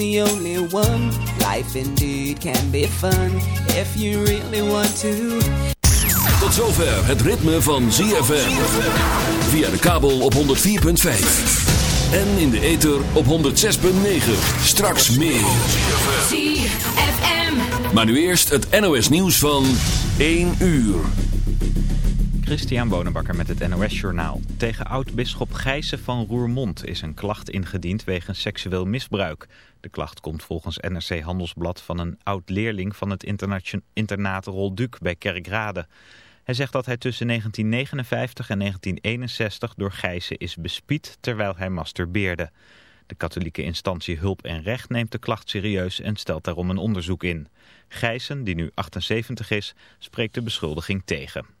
The only one. Life indeed can be fun if you really want to. Tot zover het ritme van ZFM. Via de kabel op 104.5. En in de ether op 106.9. Straks meer. ZFM. Maar nu eerst het NOS nieuws van 1 uur. Christian Bonenbakker met het NOS Journaal. Tegen oud-bisschop Gijssen van Roermond is een klacht ingediend wegens seksueel misbruik. De klacht komt volgens NRC Handelsblad van een oud-leerling van het internaat Rolduc bij Kerkrade. Hij zegt dat hij tussen 1959 en 1961 door Gijssen is bespied terwijl hij masturbeerde. De katholieke instantie Hulp en Recht neemt de klacht serieus en stelt daarom een onderzoek in. Gijssen, die nu 78 is, spreekt de beschuldiging tegen.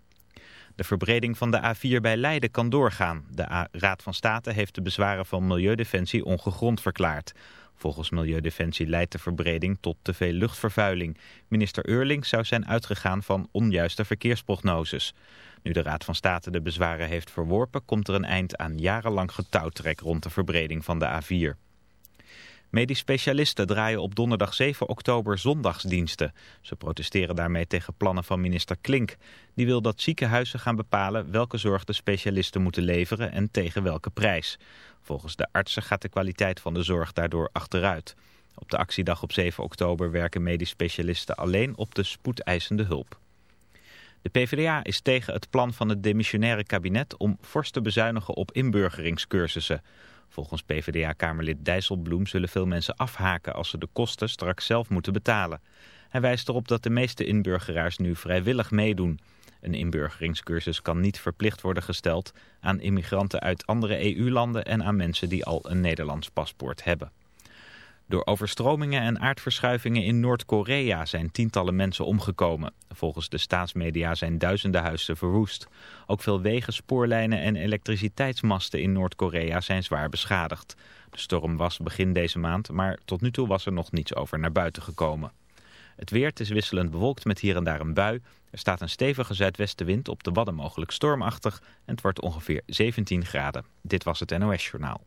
De verbreding van de A4 bij Leiden kan doorgaan. De Raad van State heeft de bezwaren van Milieudefensie ongegrond verklaard. Volgens Milieudefensie leidt de verbreding tot te veel luchtvervuiling. Minister Eurling zou zijn uitgegaan van onjuiste verkeersprognoses. Nu de Raad van State de bezwaren heeft verworpen... komt er een eind aan jarenlang getouwtrek rond de verbreding van de A4. Medisch specialisten draaien op donderdag 7 oktober zondagsdiensten. Ze protesteren daarmee tegen plannen van minister Klink. Die wil dat ziekenhuizen gaan bepalen welke zorg de specialisten moeten leveren en tegen welke prijs. Volgens de artsen gaat de kwaliteit van de zorg daardoor achteruit. Op de actiedag op 7 oktober werken medisch specialisten alleen op de spoedeisende hulp. De PvdA is tegen het plan van het demissionaire kabinet om fors te bezuinigen op inburgeringscursussen. Volgens PvdA-kamerlid Dijsselbloem zullen veel mensen afhaken als ze de kosten straks zelf moeten betalen. Hij wijst erop dat de meeste inburgeraars nu vrijwillig meedoen. Een inburgeringscursus kan niet verplicht worden gesteld aan immigranten uit andere EU-landen en aan mensen die al een Nederlands paspoort hebben. Door overstromingen en aardverschuivingen in Noord-Korea zijn tientallen mensen omgekomen. Volgens de staatsmedia zijn duizenden huizen verwoest. Ook veel wegen, spoorlijnen en elektriciteitsmasten in Noord-Korea zijn zwaar beschadigd. De storm was begin deze maand, maar tot nu toe was er nog niets over naar buiten gekomen. Het weer is wisselend bewolkt met hier en daar een bui. Er staat een stevige zuidwestenwind op de Wadden mogelijk stormachtig en het wordt ongeveer 17 graden. Dit was het NOS Journaal.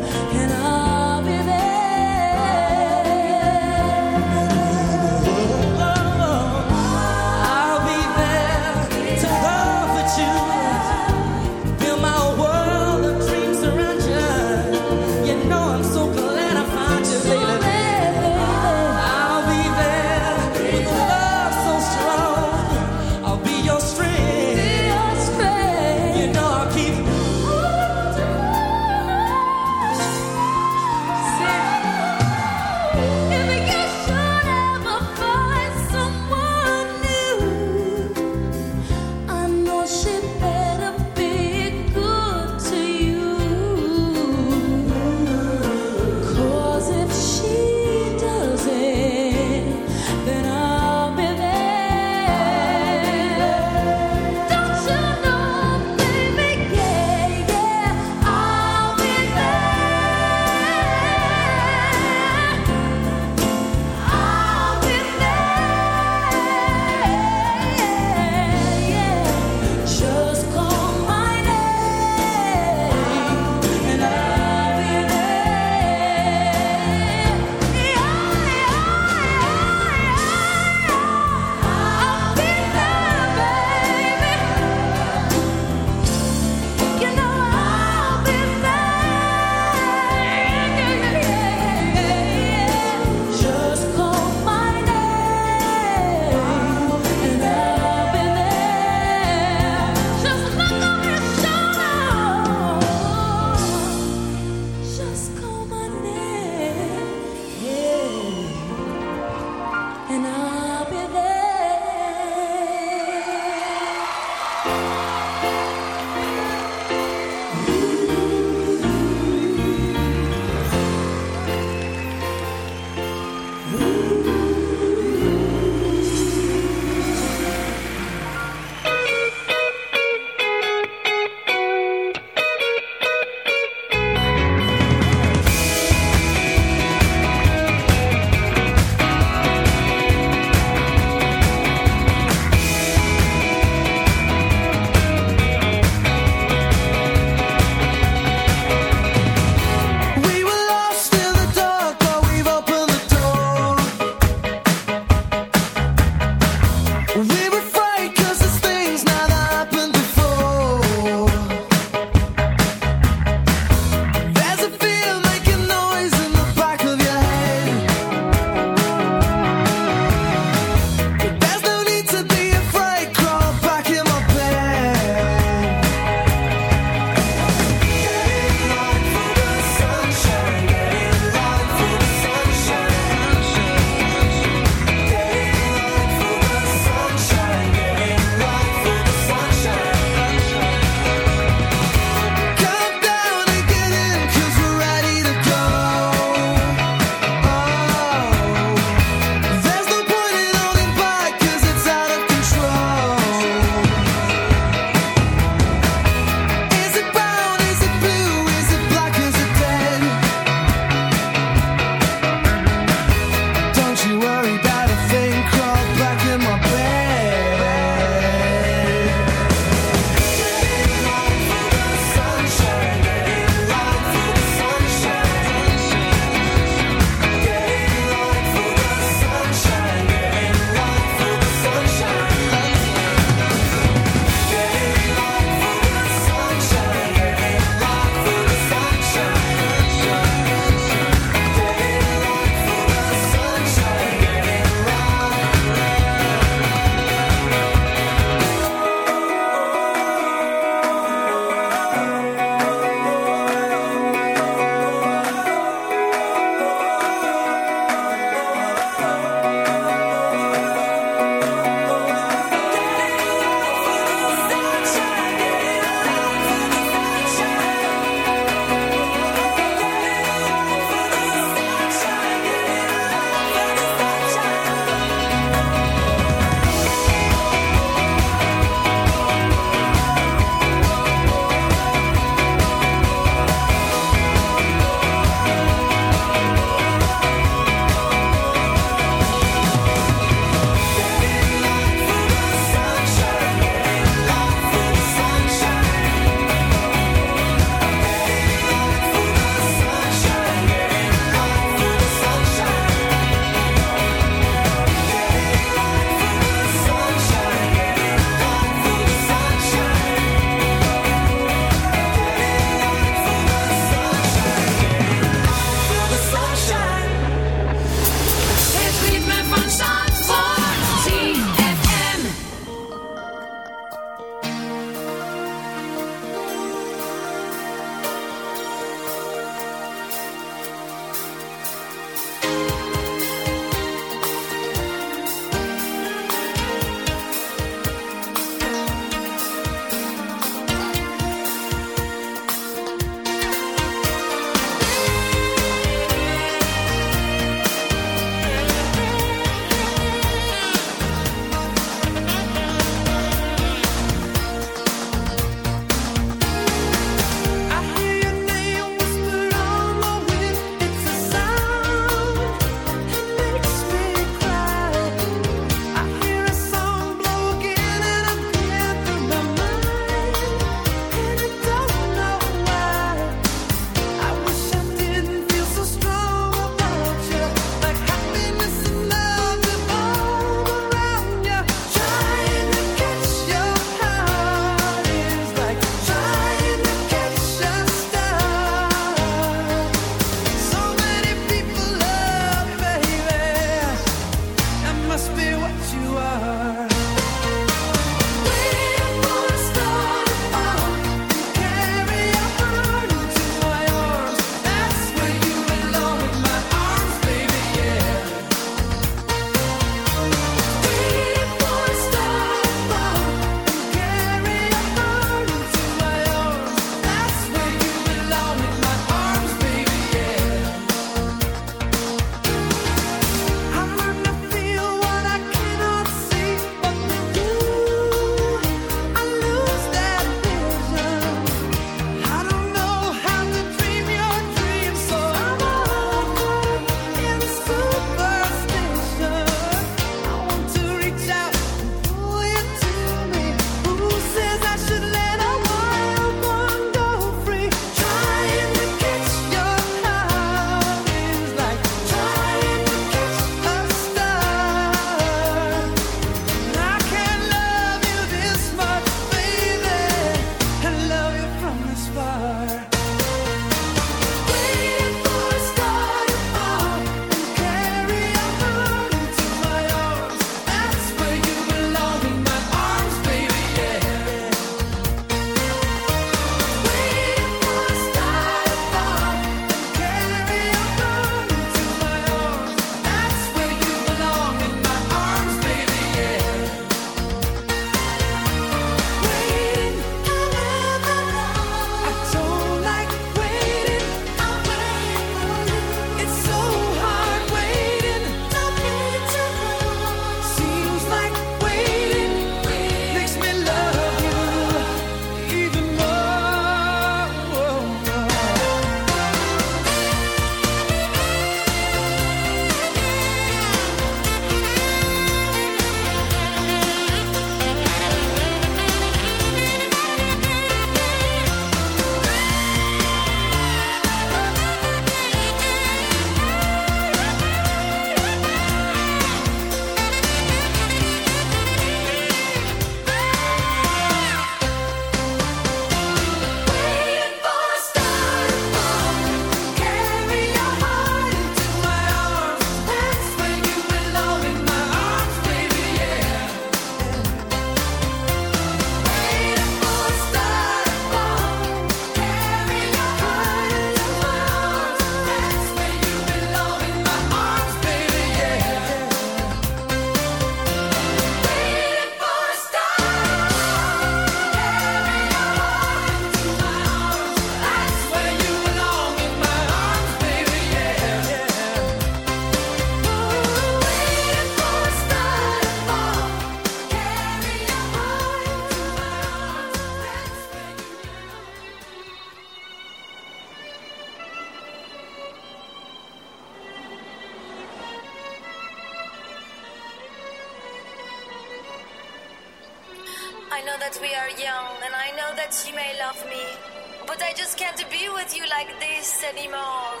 can't be with you like this anymore.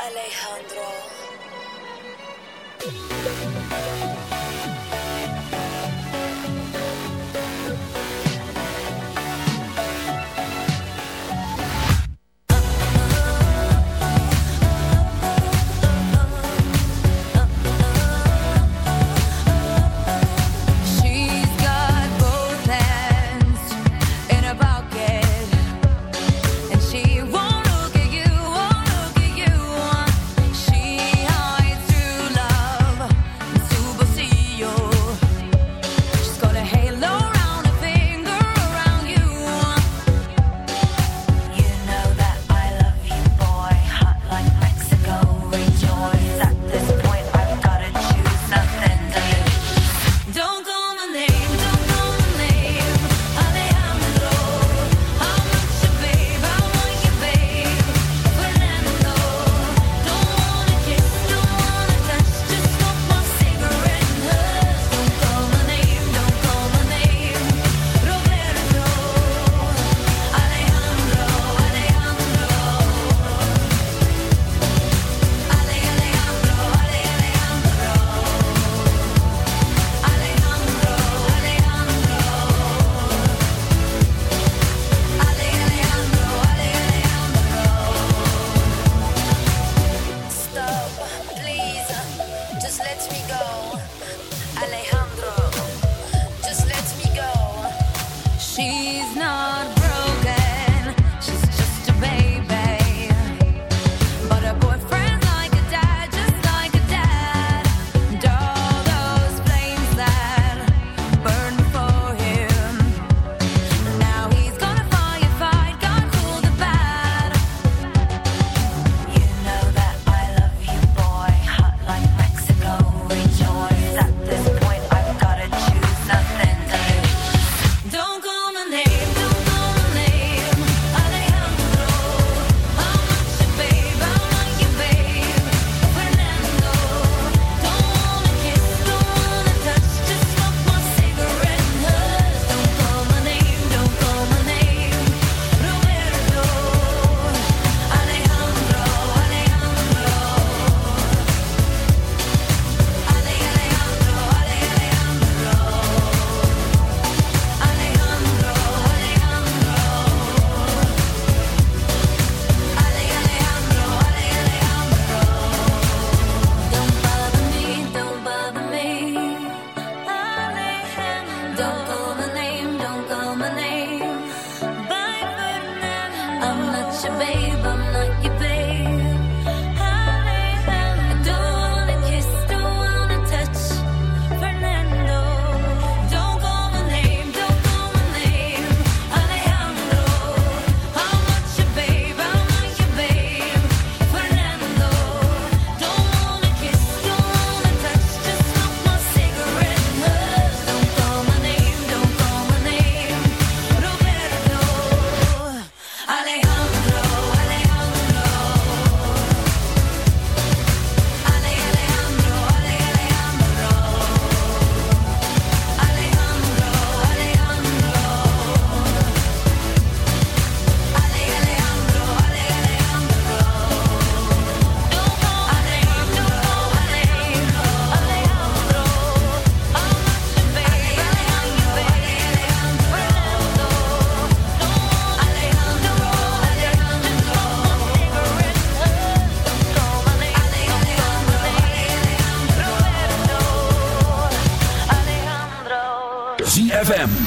Alejandro.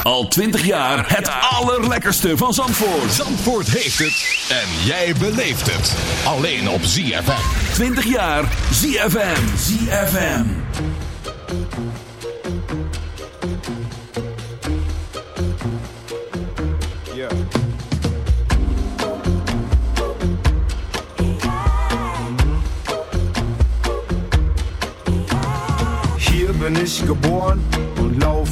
Al 20 jaar het allerlekkerste van Zandvoort. Zandvoort heeft het en jij beleeft het. Alleen op ZFM. 20 jaar ZFM. ZFM. Hier ben ik geboren.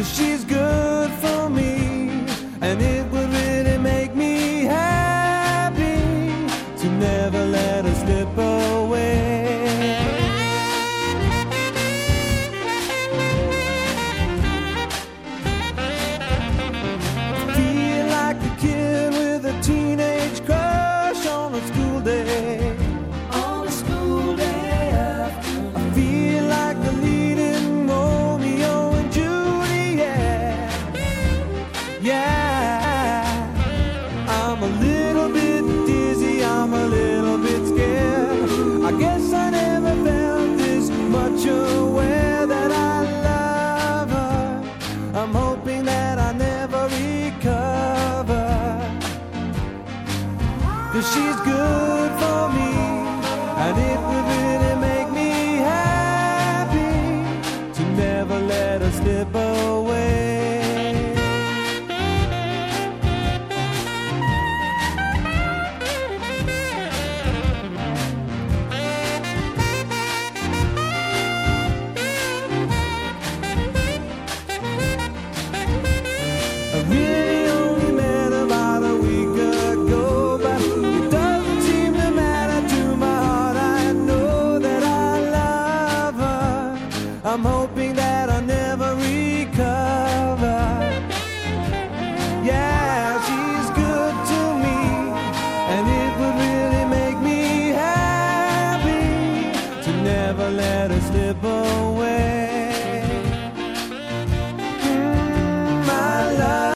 Cause she's